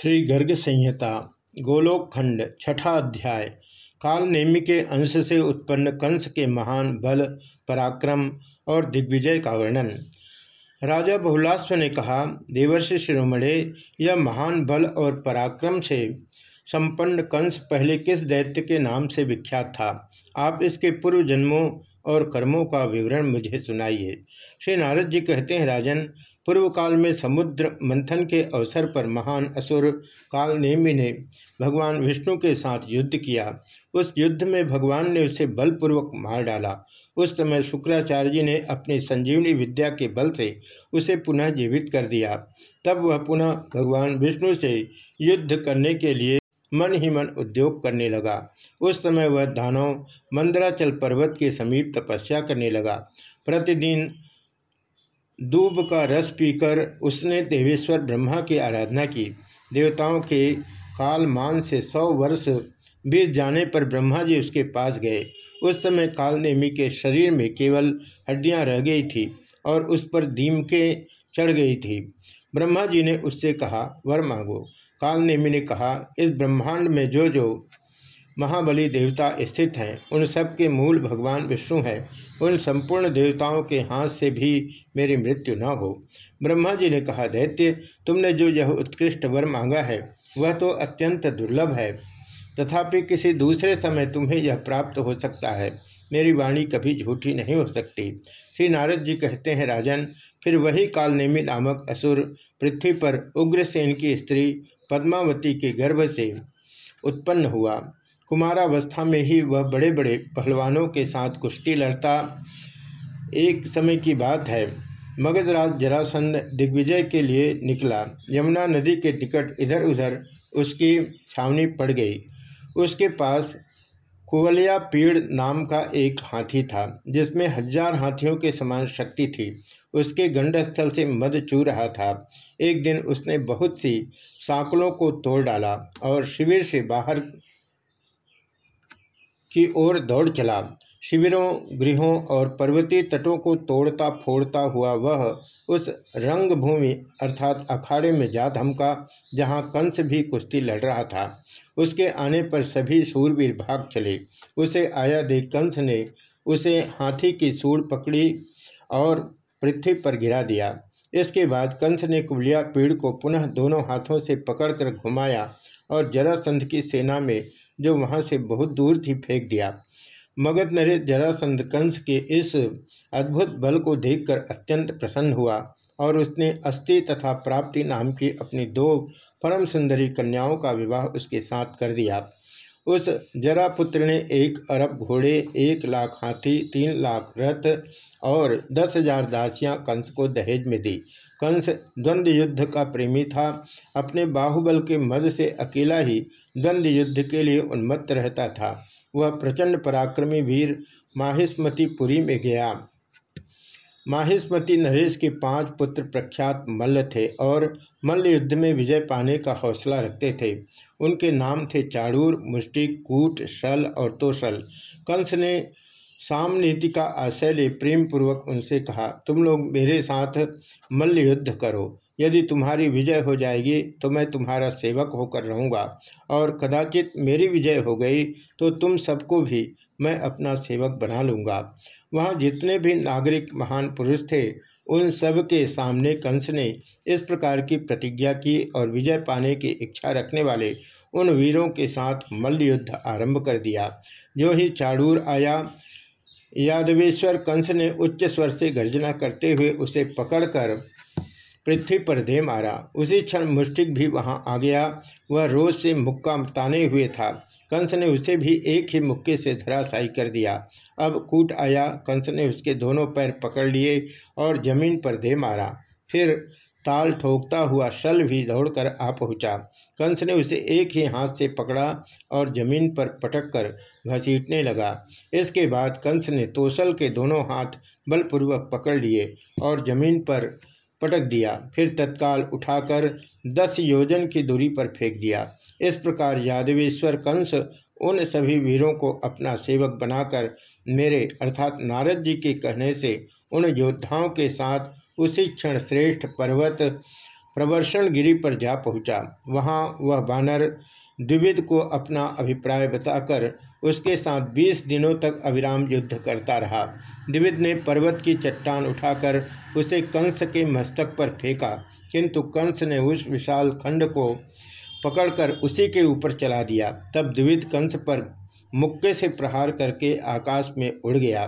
श्री गर्ग संहिता, गोलोक खंड, छठा अध्याय, काल नेमि के अंश से उत्पन्न कंस के महान बल, पराक्रम और दिग्विजय का वर्णन। राजा बहुलास्व ने कहा, देवर्षि शिरोमणे, यह महान बल और पराक्रम से संपन्न कंस पहले किस दैत्य के नाम से विख्यात था? आप इसके पूर्व जन्मों और कर्मों का विवरण मुझे सुनाइए। श्री नारद जी कहते हैं, राजन पूर्व काल में समुद्र मंथन के अवसर पर महान असुर काल नेमि ने भगवान विष्णु के साथ युद्ध किया। उस युद्ध में भगवान ने उसे बलपूर्वक मार डाला। उस समय शुक्राचार्य जी ने अपनी संजीवनी विद्या के बल से उसे पुनः जीवित कर दिया। तब वह पुनः भगवान विष्णु से युद्ध करने के लिए मन ही मन उद्योग करने लगा। उस समय वह धानव मंदराचल पर्वत के समीप तपस्या करने लगा। प्रतिदिन दूब का रस पीकर उसने देवेश्वर ब्रह्मा की आराधना की। देवताओं के काल मान से सौ वर्ष बीत जाने पर ब्रह्मा जी उसके पास गए। उस समय कालनेमी के शरीर में केवल हड्डियाँ रह गई थी और उस पर दीमके चढ़ गई थी। ब्रह्मा जी ने उससे कहा, वर मांगो। कालनेमी ने कहा, इस ब्रह्मांड में जो जो महाबली देवता स्थित हैं। उन सब के मूल भगवान विष्णु हैं। उन संपूर्ण देवताओं के हाथ से भी मेरी मृत्यु न हो। ब्रह्मा जी ने कहा, दैत्य, तुमने जो यह उत्कृष्ट वर मांगा है, वह तो अत्यंत दुर्लभ है। तथापि किसी दूसरे समय तुम्हें यह प्राप्त हो सकता है। मेरी वाणी कभी झूठी नहीं हो सकती। श्री नारद जी कहते हैं, राजन, फिर वही कालनेमी नामक असुर पृथ्वी पर उग्रसेन की स्त्री पद्मावती के गर्भ से उत्पन्न हुआ। कुमारावस्था में ही वह बड़े बड़े पहलवानों के साथ कुश्ती लड़ता एक समय की बात है। मगधराज जरासंध दिग्विजय के लिए निकला। यमुना नदी के टिकट इधर उधर उसकी छावनी पड़ गई। उसके पास कुवलिया पीड़ नाम का एक हाथी था, जिसमें हज़ार हाथियों के समान शक्ति थी। उसके गंडस्थल से मद चू रहा था। एक दिन उसने बहुत सी सांकलों को तोड़ डाला और शिविर से बाहर की ओर दौड़ चला। शिविरों, गृहों और पर्वतीय तटों को तोड़ता फोड़ता हुआ वह उस रंगभूमि अर्थात अखाड़े में जा धमका, जहाँ कंस भी कुश्ती लड़ रहा था। उसके आने पर सभी सूरवीर भाग चले। उसे आया देख कंस ने उसे हाथी की सूढ़ पकड़ी और पृथ्वी पर गिरा दिया। इसके बाद कंस ने कुलिया पीड़ को पुनः दोनों हाथों से पकड़कर घुमाया और जरासंध की सेना में जो वहाँ से बहुत दूर थी, फेंक दिया। मगध नरेश जरासंध कंस के इस अद्भुत बल को देखकर अत्यंत प्रसन्न हुआ और उसने अस्थि तथा प्राप्ति नाम की अपनी दो परम सुंदरी कन्याओं का विवाह उसके साथ कर दिया। उस जरापुत्र ने एक अरब घोड़े, एक लाख हाथी, तीन लाख रथ और दस हज़ार दासियाँ कंस को दहेज में दी। कंस द्वंद्व युद्ध का प्रेमी था। अपने बाहुबल के मद से अकेला ही द्वंद्व युद्ध के लिए उन्मत्त रहता था। वह प्रचंड पराक्रमी वीर माहिस्मतीपुरी में गया। माहिस्मती नरेश के पाँच पुत्र प्रख्यात मल्ल थे और मल्ल युद्ध में विजय पाने का हौसला रखते थे। उनके नाम थे चाड़ूर मुष्टिक कूट, शल और तोशल। कंस ने साम नीति का आशय ले प्रेम पूर्वक उनसे कहा, तुम लोग मेरे साथ मल्ल युद्ध करो। यदि तुम्हारी विजय हो जाएगी तो मैं तुम्हारा सेवक होकर रहूँगा। और कदाचित मेरी विजय हो गई तो तुम सबको भी मैं अपना सेवक बना लूँगा। वहाँ जितने भी नागरिक महान पुरुष थे, उन सब के सामने कंस ने इस प्रकार की प्रतिज्ञा की और विजय पाने की इच्छा रखने वाले उन वीरों के साथ मल्ल युद्ध आरंभ कर दिया। जो ही चाड़ूर आया, यादवेश्वर कंस ने उच्च स्वर से गर्जना करते हुए उसे पकड़कर पृथ्वी पर दे मारा। उसी क्षण मुष्टिक भी वहाँ आ गया। वह रोज से मुक्का ताने हुए था। कंस ने उसे भी एक ही मुक्के से धराशायी कर दिया। अब कूट आया। कंस ने उसके दोनों पैर पकड़ लिए और ज़मीन पर दे मारा। फिर ताल ठोकता हुआ शल भी दौड़कर आ पहुँचा। कंस ने उसे एक ही हाथ से पकड़ा और ज़मीन पर पटक कर घसीटने लगा। इसके बाद कंस ने तोसल के दोनों हाथ बलपूर्वक पकड़ लिए और ज़मीन पर पटक दिया। फिर तत्काल उठाकर दस योजन की दूरी पर फेंक दिया। इस प्रकार यादवेश्वर कंस उन सभी वीरों को अपना सेवक बनाकर मेरे, अर्थात नारद जी के कहने से उन योद्धाओं के साथ उसी क्षण श्रेष्ठ पर्वत प्रवर्षण गिरी पर जा पहुँचा। वहाँ वह बानर द्विविद को अपना अभिप्राय बताकर उसके साथ बीस दिनों तक अविराम युद्ध करता रहा। द्विविद ने पर्वत की चट्टान उठाकर उसे कंस के मस्तक पर फेंका, किंतु कंस ने उस विशाल खंड को पकड़कर उसी के ऊपर चला दिया। तब द्विविद कंस पर मुक्के से प्रहार करके आकाश में उड़ गया।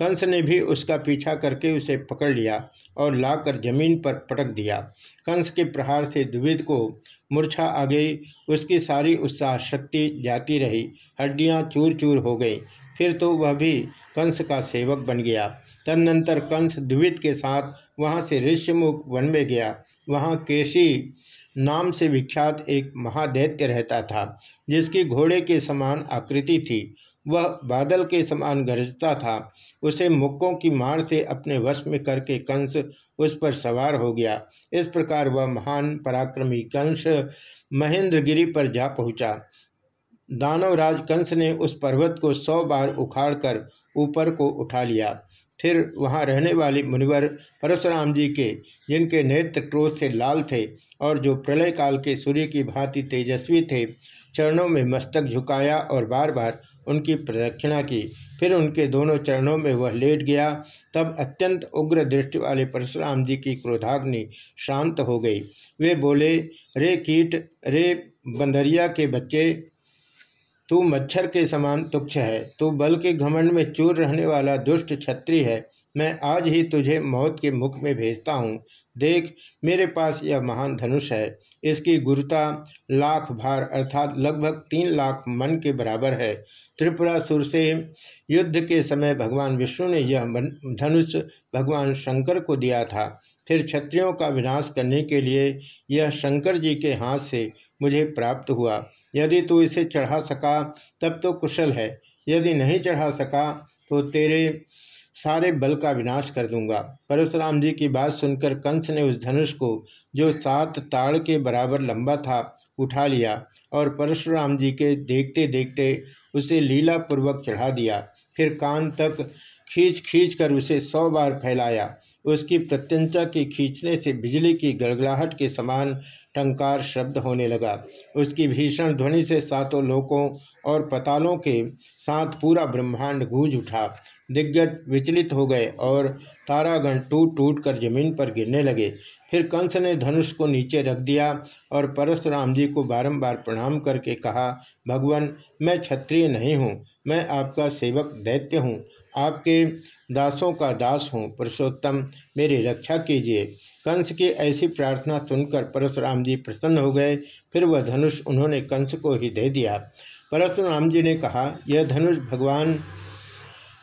कंस ने भी उसका पीछा करके उसे पकड़ लिया और लाकर ज़मीन पर पटक दिया। कंस के प्रहार से द्विविद को मूर्छा आ गई। उसकी सारी उत्साह शक्ति जाती रही। हड्डियाँ चूर चूर हो गई। फिर तो वह भी कंस का सेवक बन गया। तदनंतर कंस द्विविद के साथ वहाँ से ऋष्यमुख वन में गया। वहाँ केशी नाम से विख्यात एक महादैत्य रहता था, जिसकी घोड़े के समान आकृति थी। वह बादल के समान गरजता था। उसे मुक्कों की मार से अपने वश में करके कंस उस पर सवार हो गया। इस प्रकार वह महान पराक्रमी कंस महेंद्रगिरी पर जा पहुँचा। दानवराज कंस ने उस पर्वत को सौ बार उखाड़कर ऊपर को उठा लिया। फिर वहाँ रहने वाले मुनिवर परशुराम जी के, जिनके नेत्र क्रोध से लाल थे और जो प्रलय काल के सूर्य की भांति तेजस्वी थे, चरणों में मस्तक झुकाया और बार बार उनकी प्रदक्षिणा की। फिर उनके दोनों चरणों में वह लेट गया। तब अत्यंत उग्र दृष्टि वाले परशुराम जी की क्रोधाग्नि शांत हो गई। वे बोले, रे कीट, रे बंदरिया के बच्चे तू मच्छर के समान तुक्ष है, तू बल के घमंड में चूर रहने वाला दुष्ट छत्री है, मैं आज ही तुझे मौत के मुख में भेजता हूँ। देख, मेरे पास यह महान धनुष है, इसकी गुरुता लाख भार अर्थात लगभग तीन लाख मन के बराबर है। त्रिपुरासुर से युद्ध के समय भगवान विष्णु ने यह धनुष भगवान शंकर को दिया था। फिर क्षत्रियों का विनाश करने के लिए यह शंकर जी के हाथ से मुझे प्राप्त हुआ। यदि तू इसे चढ़ा सका, तब तो कुशल है। यदि नहीं चढ़ा सका तो तेरे सारे बल का विनाश कर दूँगा। परशुराम जी की बात सुनकर कंस ने उस धनुष को, जो सात ताड़ के बराबर लंबा था, उठा लिया और परशुराम जी के देखते देखते उसे लीला पूर्वक चढ़ा दिया। फिर कान तक खींच खींच कर उसे सौ बार फैलाया। उसकी प्रत्यंचा के खींचने से बिजली की गड़गड़ाहट के समान टंकार शब्द होने लगा। उसकी भीषण ध्वनि से सातों लोकों और पतालों के साथ पूरा ब्रह्मांड गूंज उठा। दिग्गज विचलित हो गए और तारागण टूट टूट कर ज़मीन पर गिरने लगे। फिर कंस ने धनुष को नीचे रख दिया और परशुराम जी को बारंबार प्रणाम करके कहा, भगवान, मैं क्षत्रिय नहीं हूँ। मैं आपका सेवक दैत्य हूँ, आपके दासों का दास हूँ। पुरुषोत्तम, मेरी रक्षा कीजिए। कंस की ऐसी प्रार्थना सुनकर परशुराम जी प्रसन्न हो गए। फिर वह धनुष उन्होंने कंस को ही दे दिया। परशुराम जी ने कहा, यह धनुष भगवान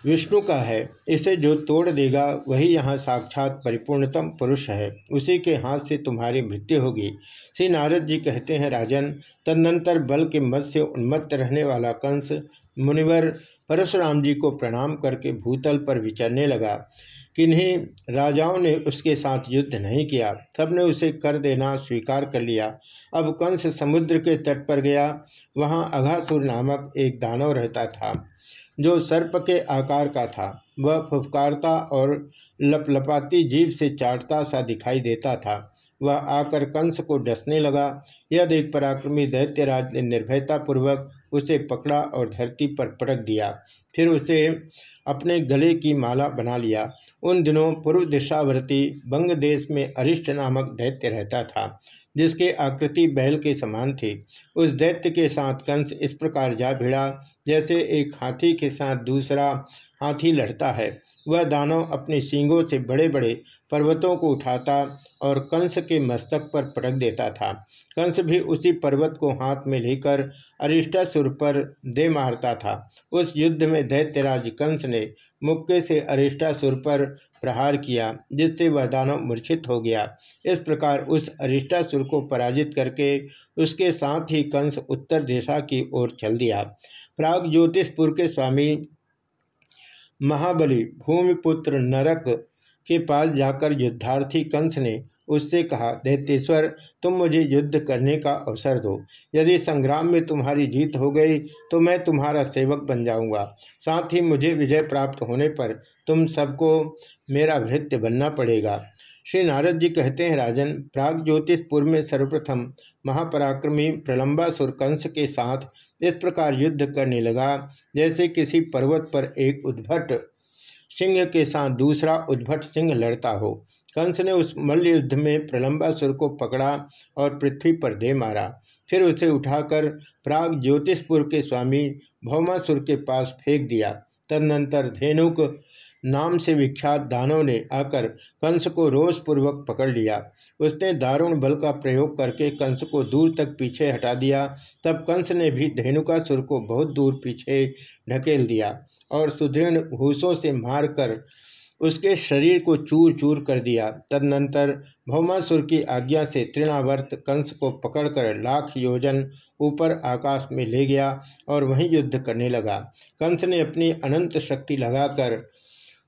विष्णु का है। इसे जो तोड़ देगा, वही यहाँ साक्षात परिपूर्णतम पुरुष है। उसी के हाथ से तुम्हारी मृत्यु होगी। श्री नारद जी कहते हैं, राजन, तदनंतर बल के मत से उन्मत्त रहने वाला कंस मुनिवर परशुराम जी को प्रणाम करके भूतल पर विचरने लगा। किन्हीं राजाओं ने उसके साथ युद्ध नहीं किया। सबने उसे कर देना स्वीकार कर लिया। अब कंस समुद्र के तट पर गया। वहाँ अघासुर नामक एक दानव रहता था। जो सर्प के आकार का था, वह फुफकारता और लपलपाती जीव से चाटता सा दिखाई देता था। वह आकर कंस को डसने लगा। यह देख पराक्रमी दैत्यराज ने निर्भयतापूर्वक उसे पकड़ा और धरती पर पटक दिया। फिर उसे अपने गले की माला बना लिया। उन दिनों पूर्व दिशावर्ती बंग देश में अरिष्ट नामक दैत्य रहता था। जिसके आकृति बैल के समान थी। उस दैत्य के साथ कंस इस प्रकार जा भिड़ा, जैसे एक हाथी के साथ दूसरा हाथी लड़ता है। वह दानव अपने सींगों से बड़े बड़े पर्वतों को उठाता और कंस के मस्तक पर पटक देता था। कंस भी उसी पर्वत को हाथ में लेकर अरिष्टासुर पर दे मारता था। उस युद्ध में दैत्यराज कंस ने मुक्के से अरिष्टासुर पर प्रहार किया, जिससे वह दानव मूर्छित हो गया। इस प्रकार उस अरिष्टासुर को पराजित करके उसके साथ ही कंस उत्तर दिशा की ओर चल दिया। प्राग ज्योतिषपुर के स्वामी महाबली भूमिपुत्र नरक के पास जाकर युद्धार्थी कंस ने उससे कहा दैत्येश्वर तुम मुझे युद्ध करने का अवसर दो। यदि संग्राम में तुम्हारी जीत हो गई तो मैं तुम्हारा सेवक बन जाऊँगा। साथ ही मुझे विजय प्राप्त होने पर तुम सबको मेरा भृत्य बनना पड़ेगा श्री नारद जी कहते हैं, राजन, प्राग ज्योतिषपुर में सर्वप्रथम महापराक्रमी प्रलंबासुर कंस के साथ इस प्रकार युद्ध करने लगा, जैसे किसी पर्वत पर एक उद्भट सिंह के साथ दूसरा उद्भट सिंह लड़ता हो। कंस ने उस मल्ल युद्ध में प्रलंबासुर को पकड़ा और पृथ्वी पर दे मारा। फिर उसे उठाकर प्राग ज्योतिषपुर के स्वामी भौमासुर के पास फेंक दिया। तदनंतर धेनुक नाम से विख्यात दानव ने आकर कंस को रोषपूर्वक पकड़ लिया। उसने दारुण बल का प्रयोग करके कंस को दूर तक पीछे हटा दिया। तब कंस ने भी धेनुकासुर को बहुत दूर पीछे ढकेल दिया और सुदृढ़ घूसों से मारकर उसके शरीर को चूर चूर कर दिया। तदनंतर भौमासुर की आज्ञा से तृणावर्त कंस को पकड़कर लाख योजन ऊपर आकाश में ले गया और वहीं युद्ध करने लगा। कंस ने अपनी अनंत शक्ति लगाकर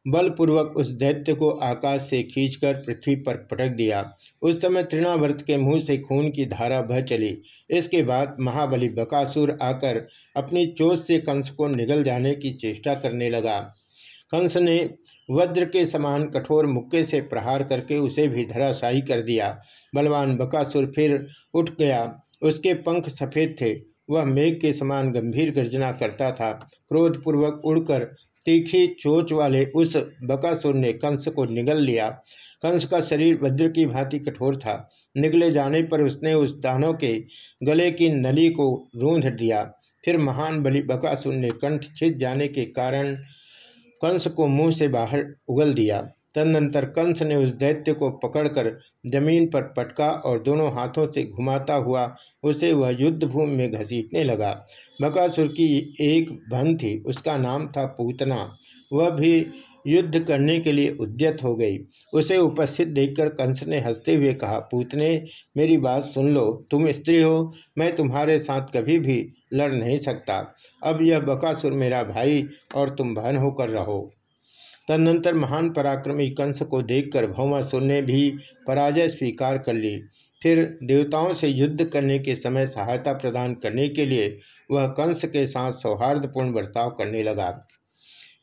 बलपूर्वक उस दैत्य को आकाश से खींचकर पृथ्वी पर पटक दिया। उस समय तृणावर्त के मुँह से खून की धारा बह चली। इसके बाद महाबली बकासुर आकर अपनी चोट से कंस को निगल जाने की चेष्टा करने लगा। कंस ने वज्र के समान कठोर मुक्के से प्रहार करके उसे भी धराशायी कर दिया। बलवान बकासुर फिर उठ गया। उसके पंख सफ़ेद थे। वह मेघ के समान गंभीर गर्जना करता था। क्रोधपूर्वक उड़कर तीखी चोच वाले उस बकासुर ने कंस को निगल लिया। कंस का शरीर वज्र की भांति कठोर था। निगले जाने पर उसने उस दानों के गले की नली को रूंध दिया। फिर महान बलि बकासुर ने कंठ छिद जाने के कारण कंस को मुँह से बाहर उगल दिया। तदनंतर कंस ने उस दैत्य को पकड़कर ज़मीन पर पटका और दोनों हाथों से घुमाता हुआ उसे वह युद्ध भूमि में घसीटने लगा। बकासुर की एक भन थी, उसका नाम था पूतना। वह भी युद्ध करने के लिए उद्यत हो गई। उसे उपस्थित देखकर कंस ने हँसते हुए कहा, पूतने, मेरी बात सुन लो। तुम स्त्री हो, मैं तुम्हारे साथ कभी भी लड़ नहीं सकता। अब यह बकासुर मेरा भाई और तुम बहन होकर रहो। तदनंतर महान पराक्रमी कंस को देखकर भौमासुर ने भी पराजय स्वीकार कर ली। फिर देवताओं से युद्ध करने के समय सहायता प्रदान करने के लिए वह कंस के साथ सौहार्दपूर्ण बर्ताव करने लगा।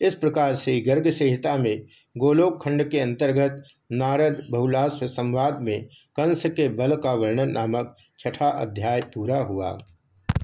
इस प्रकार से गर्ग संहिता में गोलोक खंड के अंतर्गत नारद बहुलाश्व संवाद में कंस के बल का वर्णन नामक छठा अध्याय पूरा हुआ।